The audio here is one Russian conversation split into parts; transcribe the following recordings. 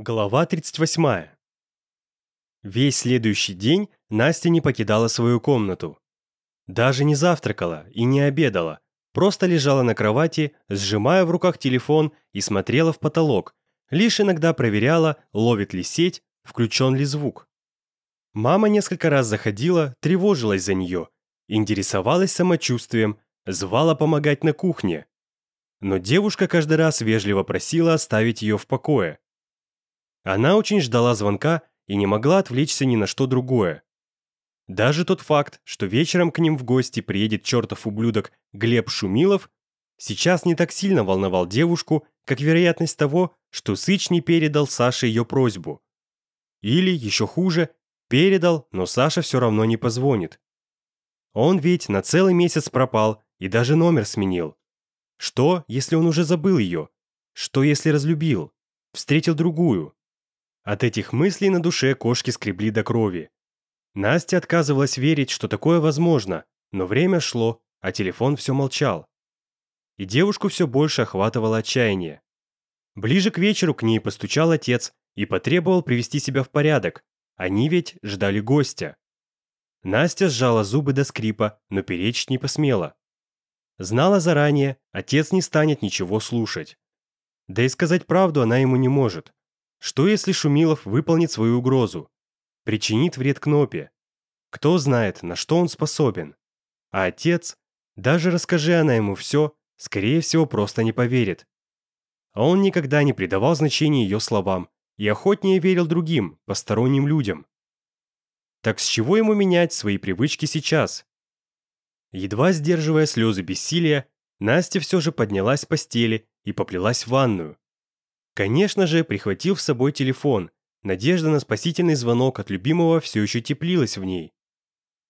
Глава 38. Весь следующий день Настя не покидала свою комнату. Даже не завтракала и не обедала, просто лежала на кровати, сжимая в руках телефон и смотрела в потолок, лишь иногда проверяла, ловит ли сеть, включен ли звук. Мама несколько раз заходила, тревожилась за нее, интересовалась самочувствием, звала помогать на кухне. Но девушка каждый раз вежливо просила оставить ее в покое. А она очень ждала звонка и не могла отвлечься ни на что другое. Даже тот факт, что вечером к ним в гости приедет чертов ублюдок Глеб Шумилов, сейчас не так сильно волновал девушку, как вероятность того, что Сыч не передал Саше ее просьбу. Или, еще хуже, передал, но Саша все равно не позвонит. Он ведь на целый месяц пропал и даже номер сменил. Что, если он уже забыл ее? Что, если разлюбил? Встретил другую? От этих мыслей на душе кошки скребли до крови. Настя отказывалась верить, что такое возможно, но время шло, а телефон все молчал. И девушку все больше охватывало отчаяние. Ближе к вечеру к ней постучал отец и потребовал привести себя в порядок, они ведь ждали гостя. Настя сжала зубы до скрипа, но перечь не посмела. Знала заранее, отец не станет ничего слушать. Да и сказать правду она ему не может. Что если Шумилов выполнит свою угрозу? Причинит вред Кнопе? Кто знает, на что он способен? А отец, даже расскажи она ему все, скорее всего, просто не поверит. А он никогда не придавал значения ее словам и охотнее верил другим, посторонним людям. Так с чего ему менять свои привычки сейчас? Едва сдерживая слезы бессилия, Настя все же поднялась с постели и поплелась в ванную. Конечно же, прихватил с собой телефон, надежда на спасительный звонок от любимого все еще теплилась в ней.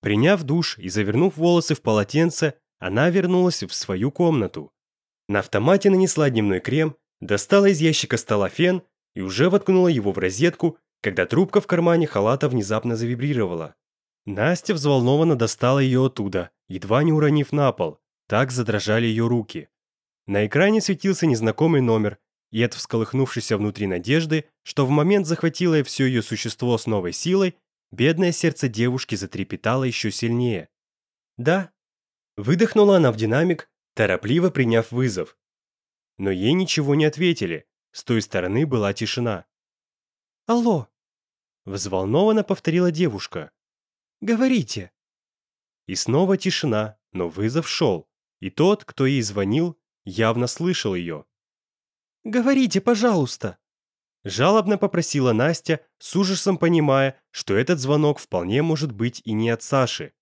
Приняв душ и завернув волосы в полотенце, она вернулась в свою комнату. На автомате нанесла дневной крем, достала из ящика стола фен и уже воткнула его в розетку, когда трубка в кармане халата внезапно завибрировала. Настя взволнованно достала ее оттуда, едва не уронив на пол. Так задрожали ее руки. На экране светился незнакомый номер, и от всколыхнувшейся внутри надежды, что в момент захватило все ее существо с новой силой, бедное сердце девушки затрепетало еще сильнее. «Да». Выдохнула она в динамик, торопливо приняв вызов. Но ей ничего не ответили, с той стороны была тишина. «Алло!» Взволнованно повторила девушка. «Говорите!» И снова тишина, но вызов шел, и тот, кто ей звонил, явно слышал ее. Говорите, пожалуйста!» Жалобно попросила Настя, с ужасом понимая, что этот звонок вполне может быть и не от Саши,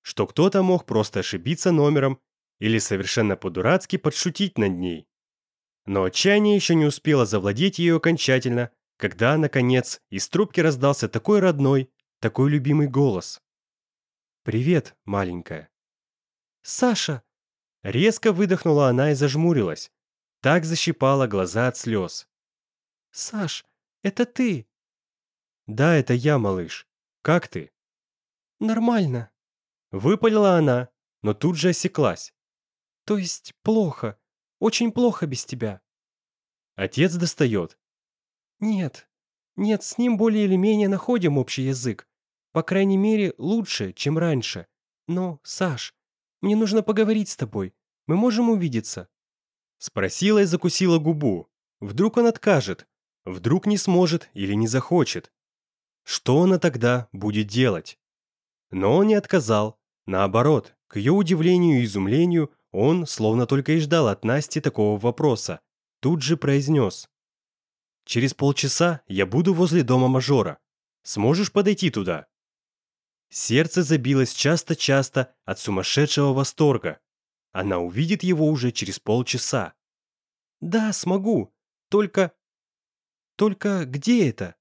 что кто-то мог просто ошибиться номером или совершенно по-дурацки подшутить над ней. Но отчаяние еще не успело завладеть ее окончательно, когда, наконец, из трубки раздался такой родной, такой любимый голос. «Привет, маленькая». «Саша!» Резко выдохнула она и зажмурилась, так защипала глаза от слез. «Саш, это ты?» «Да, это я, малыш. Как ты?» «Нормально». Выпалила она, но тут же осеклась. «То есть плохо. Очень плохо без тебя». Отец достает. «Нет, нет, с ним более или менее находим общий язык. По крайней мере, лучше, чем раньше. Но, Саш, мне нужно поговорить с тобой. Мы можем увидеться?» Спросила и закусила губу. Вдруг он откажет, вдруг не сможет или не захочет. Что она тогда будет делать? Но он не отказал. Наоборот, к ее удивлению и изумлению, он словно только и ждал от Насти такого вопроса. Тут же произнес. «Через полчаса я буду возле дома мажора. Сможешь подойти туда?» Сердце забилось часто-часто от сумасшедшего восторга. Она увидит его уже через полчаса. Да, смогу. Только... Только где это?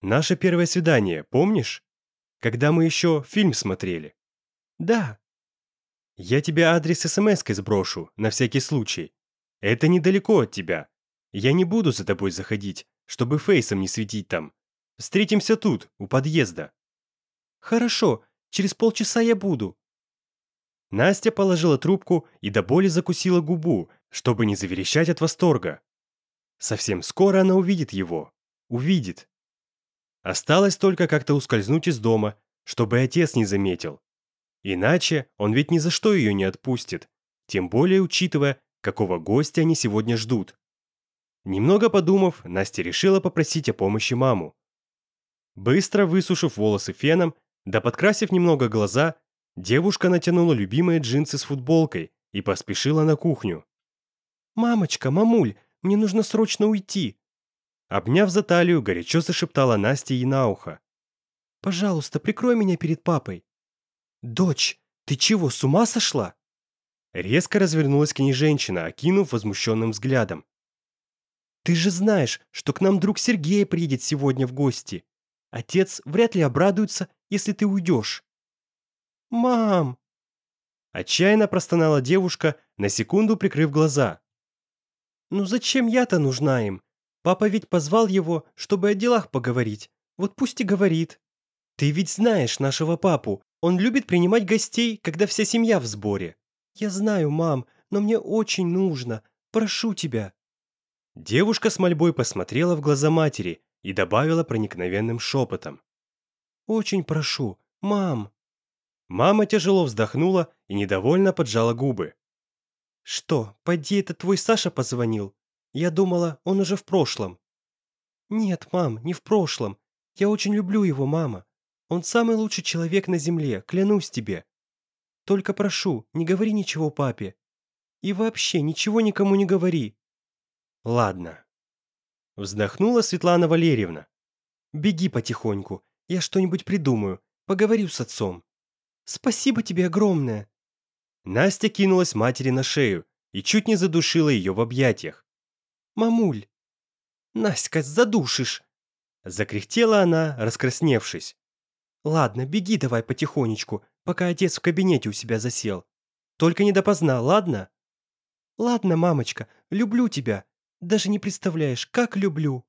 Наше первое свидание, помнишь? Когда мы еще фильм смотрели. Да. Я тебе адрес смс-кой сброшу, на всякий случай. Это недалеко от тебя. Я не буду за тобой заходить, чтобы фейсом не светить там. Встретимся тут, у подъезда. Хорошо, через полчаса я буду. Настя положила трубку и до боли закусила губу, чтобы не заверещать от восторга. Совсем скоро она увидит его. Увидит. Осталось только как-то ускользнуть из дома, чтобы отец не заметил. Иначе он ведь ни за что ее не отпустит, тем более учитывая, какого гостя они сегодня ждут. Немного подумав, Настя решила попросить о помощи маму. Быстро высушив волосы феном, да подкрасив немного глаза, Девушка натянула любимые джинсы с футболкой и поспешила на кухню. «Мамочка, мамуль, мне нужно срочно уйти!» Обняв за талию, горячо зашептала Настя ей на ухо. «Пожалуйста, прикрой меня перед папой!» «Дочь, ты чего, с ума сошла?» Резко развернулась к ней женщина, окинув возмущенным взглядом. «Ты же знаешь, что к нам друг Сергей приедет сегодня в гости. Отец вряд ли обрадуется, если ты уйдешь». «Мам!» Отчаянно простонала девушка, на секунду прикрыв глаза. «Ну зачем я-то нужна им? Папа ведь позвал его, чтобы о делах поговорить. Вот пусть и говорит. Ты ведь знаешь нашего папу. Он любит принимать гостей, когда вся семья в сборе. Я знаю, мам, но мне очень нужно. Прошу тебя». Девушка с мольбой посмотрела в глаза матери и добавила проникновенным шепотом. «Очень прошу, мам!» Мама тяжело вздохнула и недовольно поджала губы. «Что, поди, это твой Саша позвонил? Я думала, он уже в прошлом». «Нет, мам, не в прошлом. Я очень люблю его, мама. Он самый лучший человек на земле, клянусь тебе. Только прошу, не говори ничего папе. И вообще ничего никому не говори». «Ладно». Вздохнула Светлана Валерьевна. «Беги потихоньку, я что-нибудь придумаю, поговорю с отцом». Спасибо тебе огромное!» Настя кинулась матери на шею и чуть не задушила ее в объятиях. «Мамуль! Настя, задушишь!» Закряхтела она, раскрасневшись. «Ладно, беги давай потихонечку, пока отец в кабинете у себя засел. Только не допоздна, ладно?» «Ладно, мамочка, люблю тебя. Даже не представляешь, как люблю!»